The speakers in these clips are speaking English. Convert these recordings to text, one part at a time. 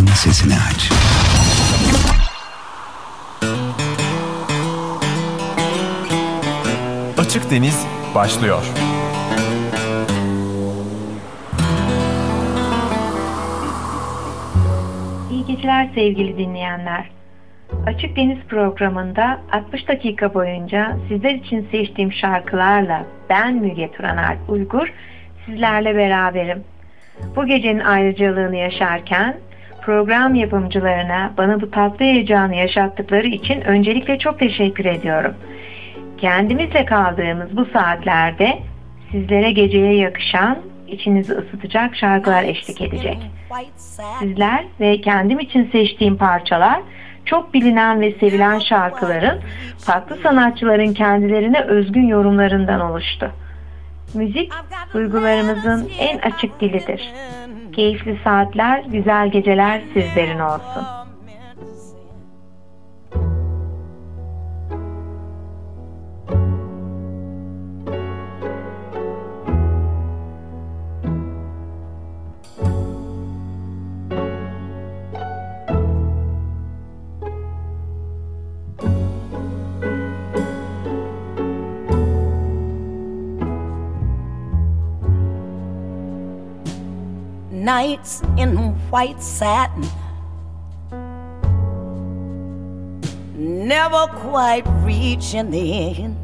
hayatının sesini aç. Açık Deniz başlıyor. İyi geceler sevgili dinleyenler. Açık Deniz programında 60 dakika boyunca sizler için seçtiğim şarkılarla ben Müge Turaner Uygur sizlerle beraberim. Bu gecenin ayrıcalığını yaşarken program yapımcılarına bana bu tatlı heyecanı yaşattıkları için öncelikle çok teşekkür ediyorum. Kendimizle kaldığımız bu saatlerde sizlere geceye yakışan, içinizi ısıtacak şarkılar eşlik edecek. Sizler ve kendim için seçtiğim parçalar çok bilinen ve sevilen şarkıların farklı sanatçıların kendilerine özgün yorumlarından oluştu. Müzik duygularımızın en açık dilidir. Keyifli saatler, güzel geceler sizlerin olsun. Nights in white satin. Never quite reaching the end.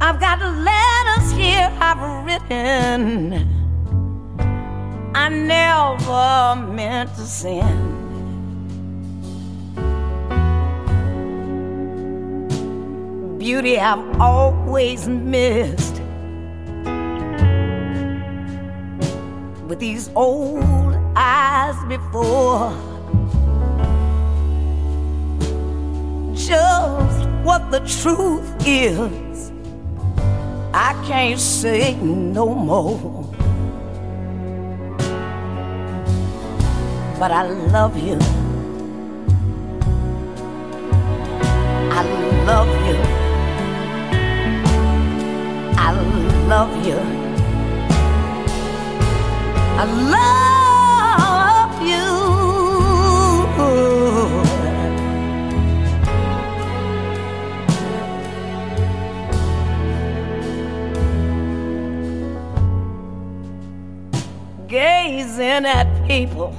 I've got letters here I've written. I never meant to send. Beauty I've always missed. With these old eyes before. Just what the truth is, I can't say no more. But I love you. I love you. I love you. I love you. Gazing at people.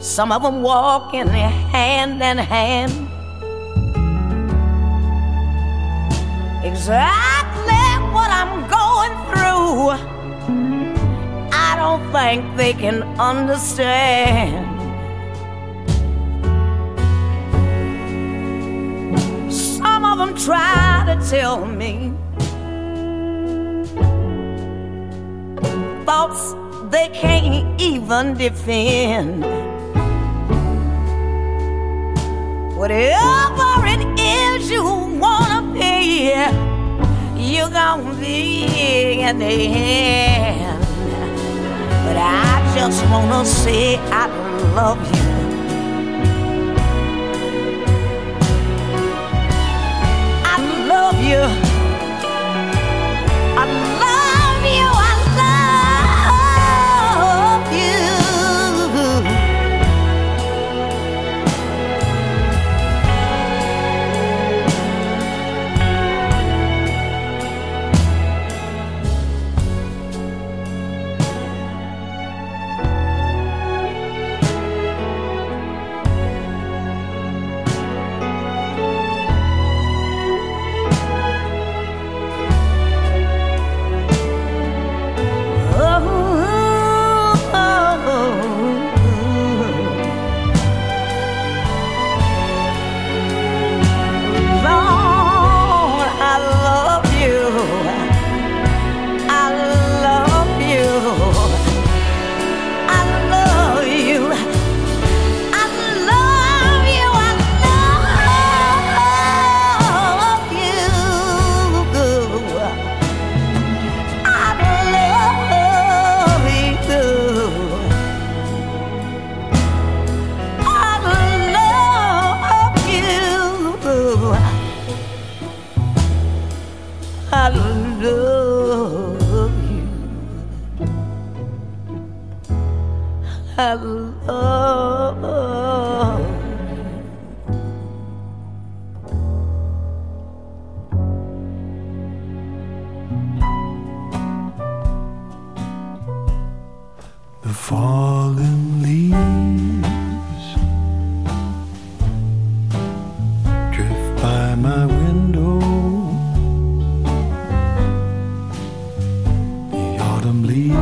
Some of them walking hand in hand. Exactly I don't think they can understand. Some of them try to tell me thoughts they can't even defend. Whatever it is you wanna be you're gonna be in the end. But I just wanna say I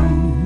autumn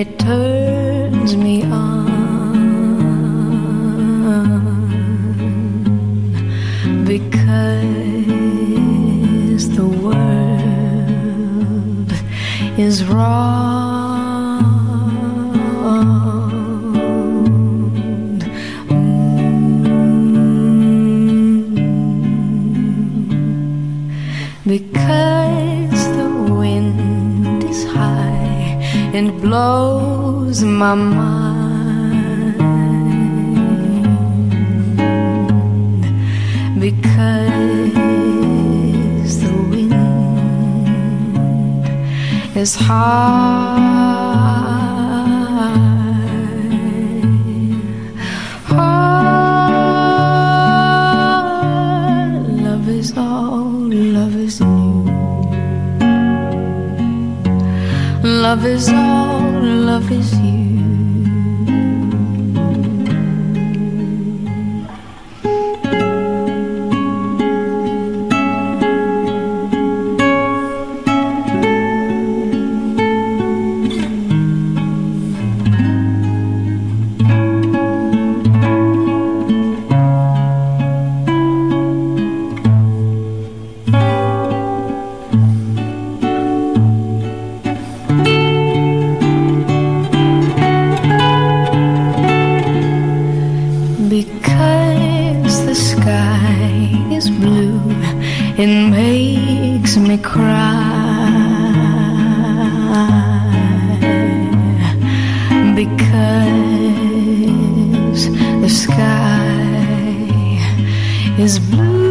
It turns it makes me cry because the sky is blue.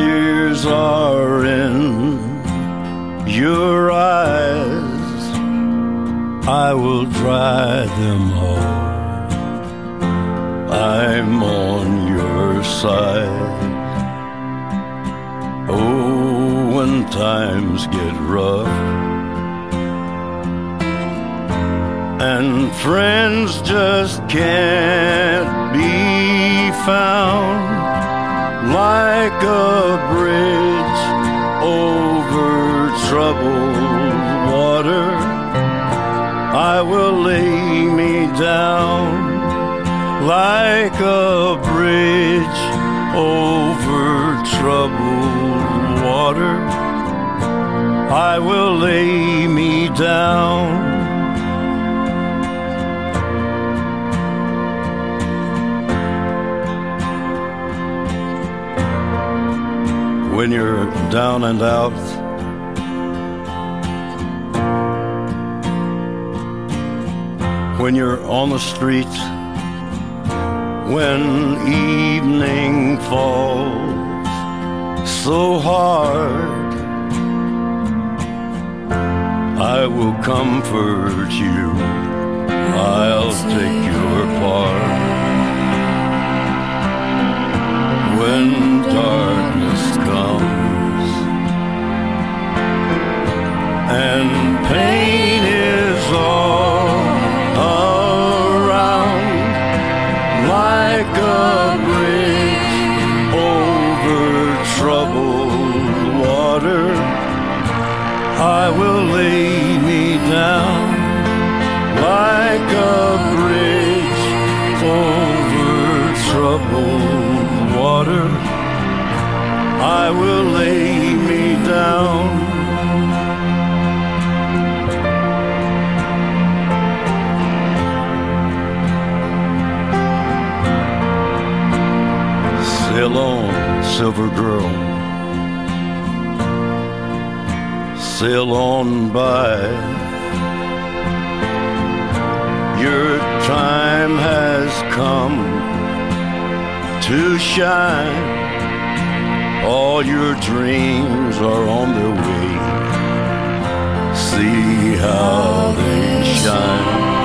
tears are in your eyes, I will dry them all. I'm on your side. Oh, when times get rough. and friends just can't be found like a bridge over troubled water. I will lay me down like a bridge over troubled water. I will lay me down when you're down and out. When you're on the street, when evening falls so hard, I will comfort you, I'll take your part. When darkness comes. And pain is all around like a bridge over troubled water. I will lay me down like a bridge over troubled water. I will lay me down. Sail on, silver girl. Sail on by. Your time has come to shine. All your dreams are on their way. See how they shine.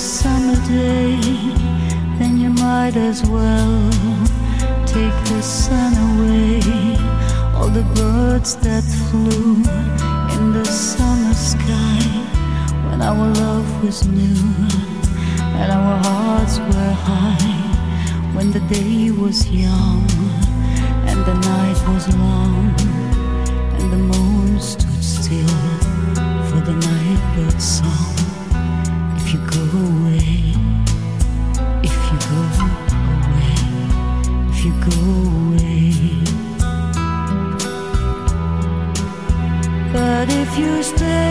Summer day, then you might as well take the sun away. All the birds that flew in the summer sky when our love was new and our hearts were high, when the day was young and the night was long and the moon stood still for the nightbird's song. If you go away, if you go away, if you go away. But if you stay,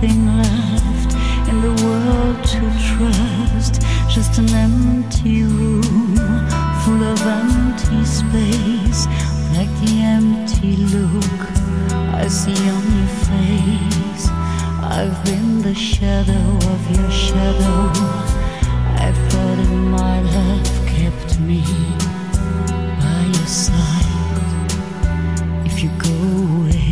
nothing left in the world to trust. Just an empty room full of empty space, like the empty look I see on your face. I've been the shadow of your shadow. I thought it might have kept me by your side if you go away,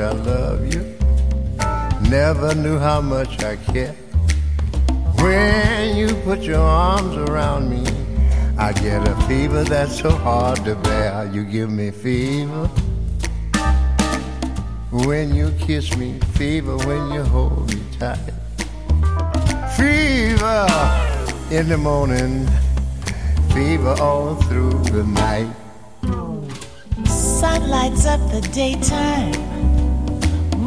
I love you. Never knew how much I care. When you put your arms around me, I get a fever that's so hard to bear. You give me fever. When you kiss me, fever when you hold me tight. Fever in the morning, fever all through the night. Sun lights up the daytime,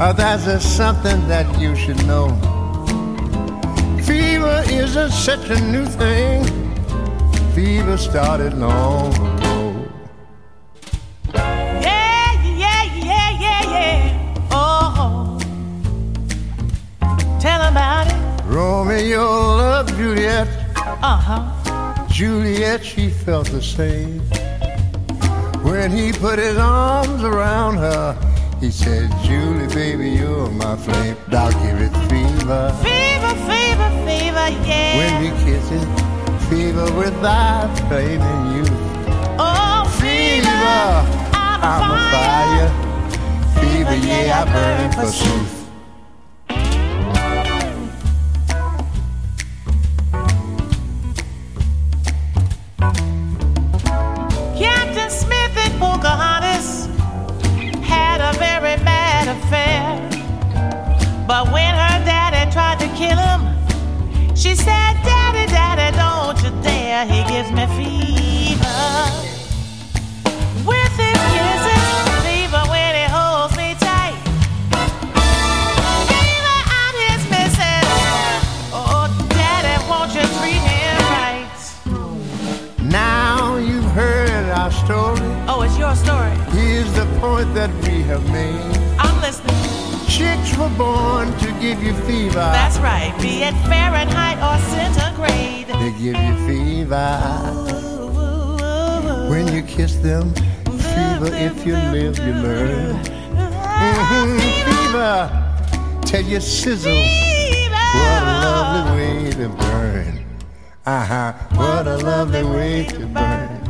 Oh, that's just something that you should know. Fever isn't such a new thing. Fever started long ago. Yeah, yeah, yeah, yeah, yeah. Oh, tell about it. Romeo loved Juliet. Uh huh. Juliet, she felt the same. When he put his arms around her, he said, Julie, baby, you're my flame. Give it fever. Fever, fever, fever, yeah. When we kiss it, fever without flaming you. oh, Fever, fever, I'm, I'm a fire. Fever, yeah, I burn for truth. She said, Daddy, Daddy, don't you dare. He gives me fever. With his kisses, fever when he holds me tight. Fever, I'm his missus. Oh, Daddy, won't you treat him right? Now you've heard our story. Oh, it's your story. Here's the point that we have made. Were born to give you fever. That's right. Be it Fahrenheit or centigrade. They give you fever. When you kiss them, fever. If you live, you learn. Fever. Tell you sizzle. What a lovely way to burn. Uh huh. What a lovely way to burn.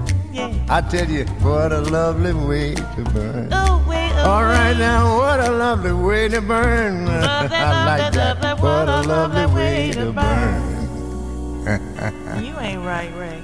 I tell you, what a lovely way to burn. All right now, what a lovely way to burn. Lovely, I like that. lovely, What a lovely way to burn. You ain't right, Ray.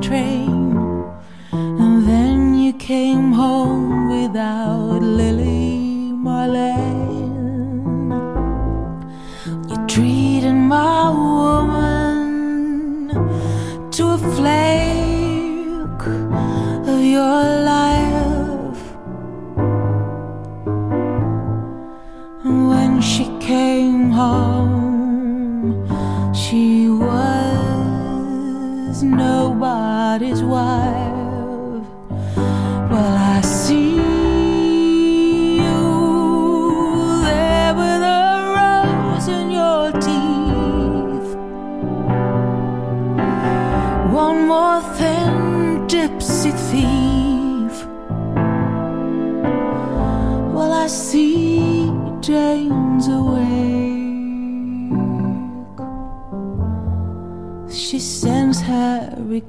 train.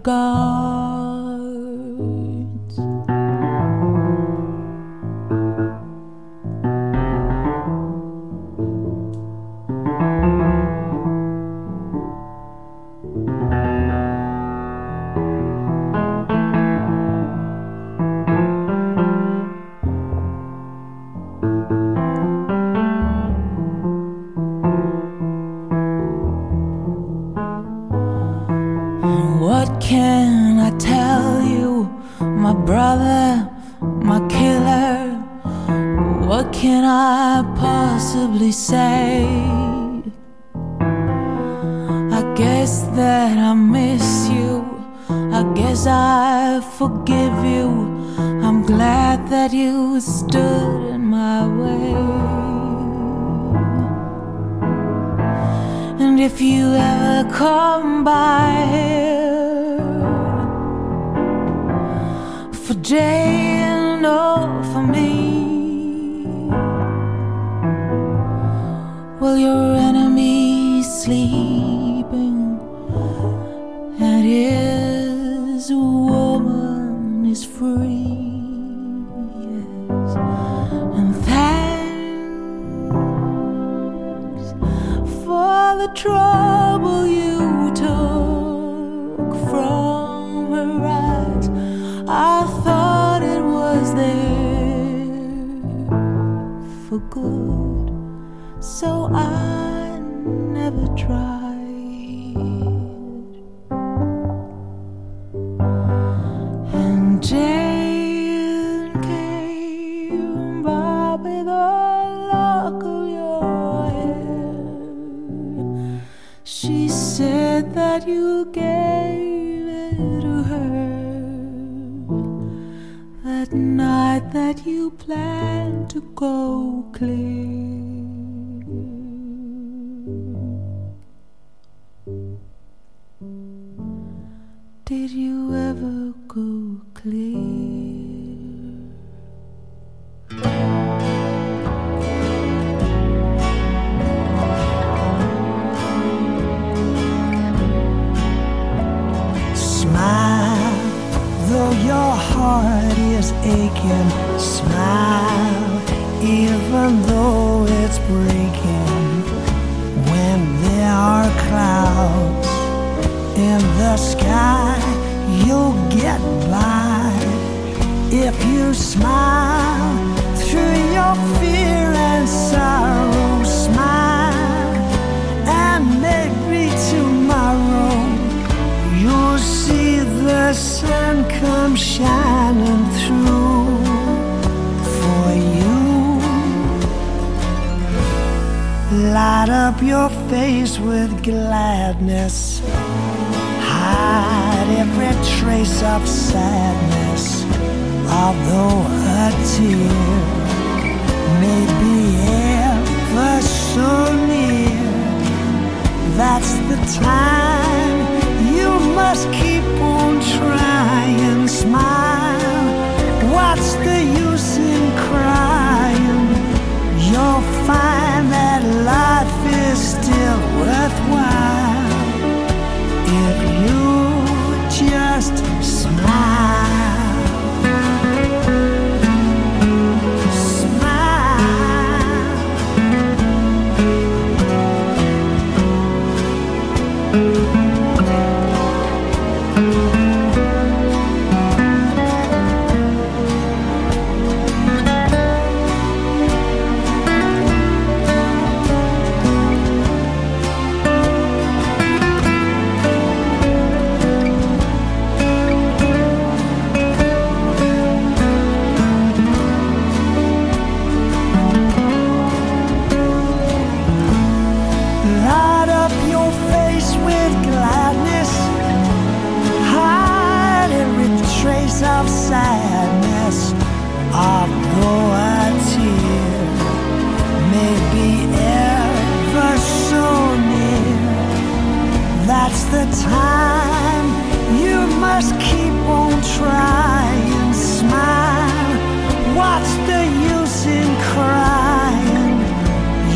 Her stood in my way. And if you ever come by here for Jane or for me, well, your enemy's sleeping his woman is free. The trouble you took from her eyes. I thought it was there for good, so I never tried. That you gave it to her that night that you planned to go clear. Did you ever go clear? Heart is aching. Smile, even though it's breaking. When there are clouds in the sky, you'll get by if you smile up your face with gladness. Hide every trace of sadness. Although a tear may be ever so near, that's the time you must keep on trying. Smile. What's the use in crying? You'll find that life still worthwhile although a tear may be ever so near. That's the time you must keep on trying. Smile, what's the use in crying?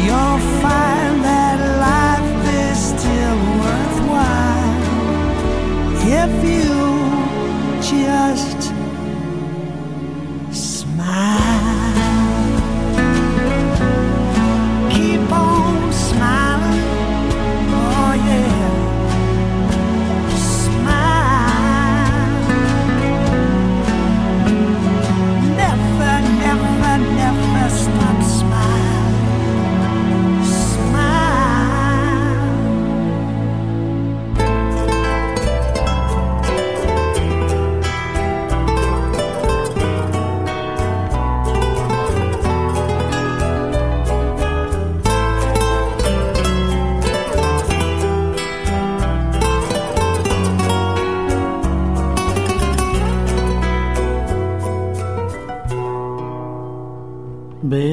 You'll find that life is still worthwhile if you.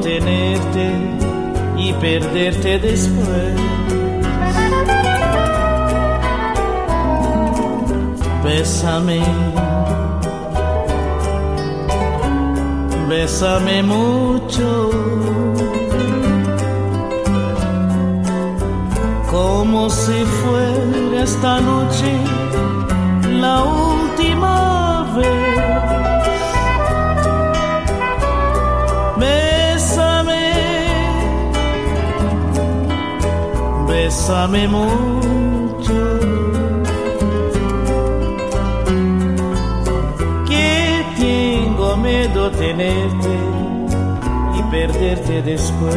Tenerte y perderte después. Bésame, bésame mucho. Como si fuera esta noche la última bésame mucho. Que tengo miedo tenerte y perderte después.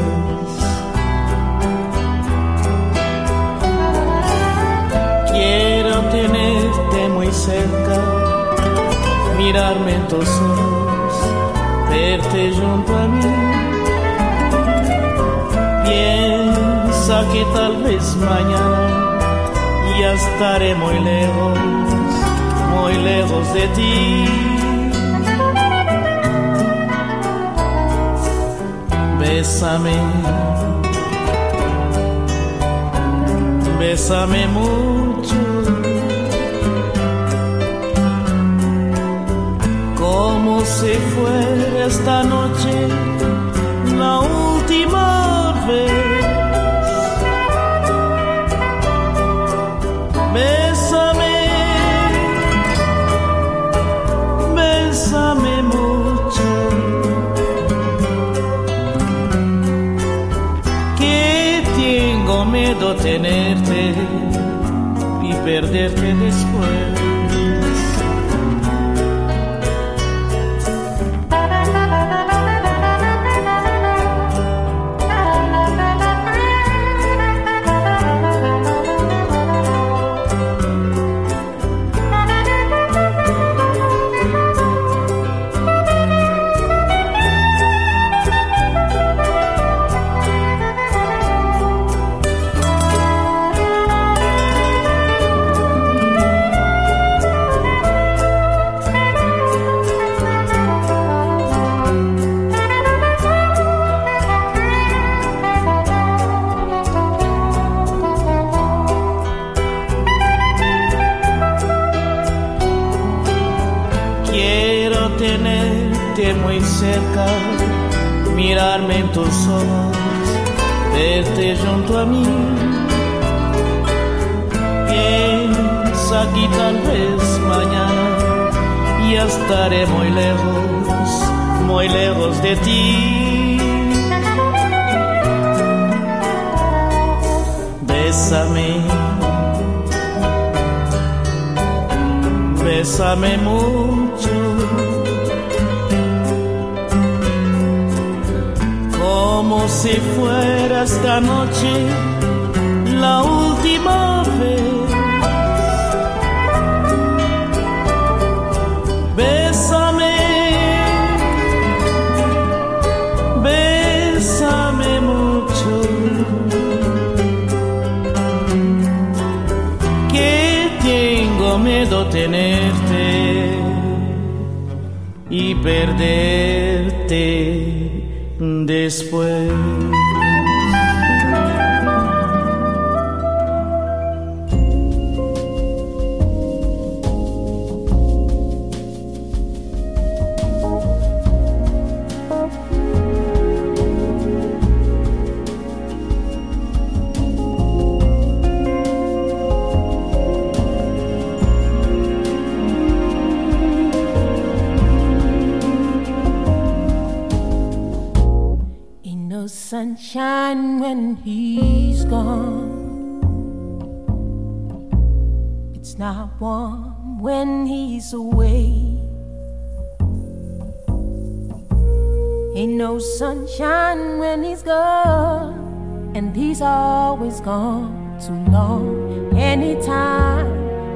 Quiero tenerte muy cerca, mirarme en tus ojos, verte junto a mí. Que tal vez mañana ya estaré muy lejos, muy lejos de ti. Bésame, bésame mucho. Como si fuera esta noche la última vez. Tenerte y perderte después. junto a mí. Piensa que tal vez mañana ya estaré muy lejos, muy lejos de ti. Bésame, bésame mucho como si fuera esta noche la última vez. Bésame, bésame mucho. Que tengo miedo tenerte y perderte después. Sunshine when he's gone. It's not warm when he's away. Ain't no sunshine when he's gone, and he's always gone too long. Anytime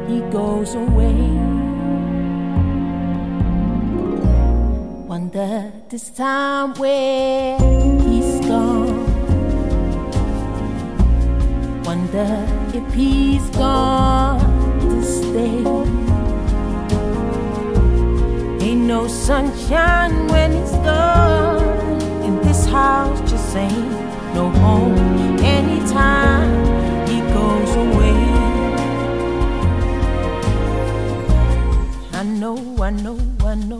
he goes away, wonder this time where Wonder if he's gone to stay. Ain't no sunshine when he's gone. In this house just ain't no home. Anytime he goes away. I know, I know, I know,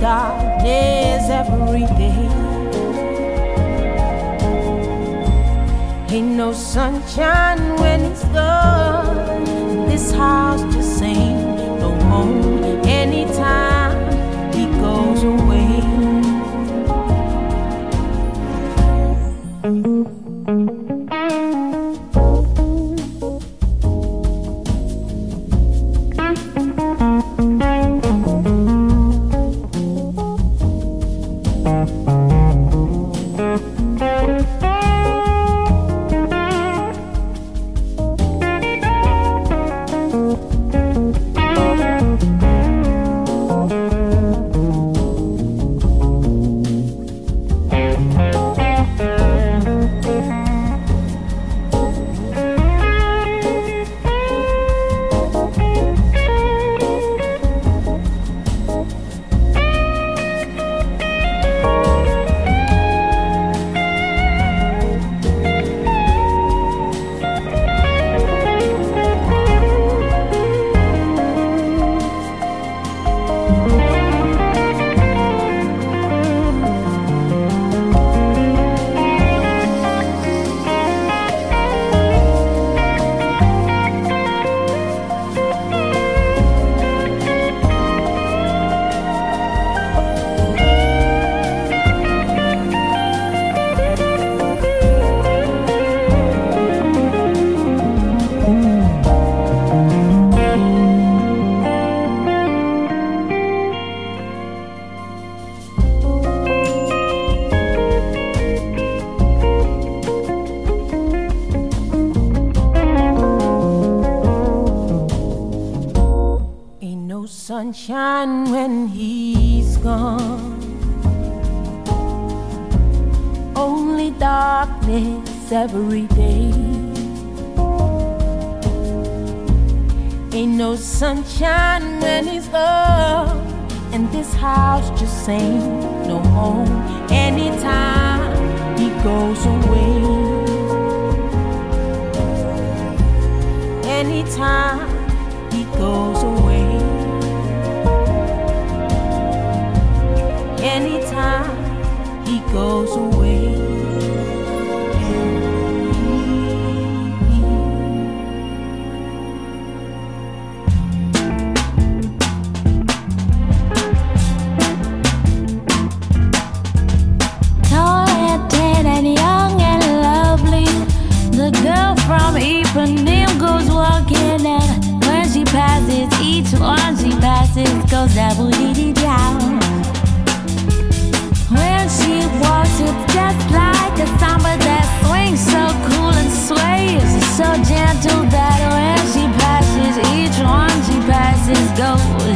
darkness every day. Ain't no sunshine when he's gone. This house just ain't no home anytime he goes away. Every day. Ain't no sunshine when he's gone. And this house just ain't no home anytime he goes away. Anytime goes double dee dee down. When she walks, it's just like a samba that swings so cool and sways so gentle that when she passes, each one she passes goes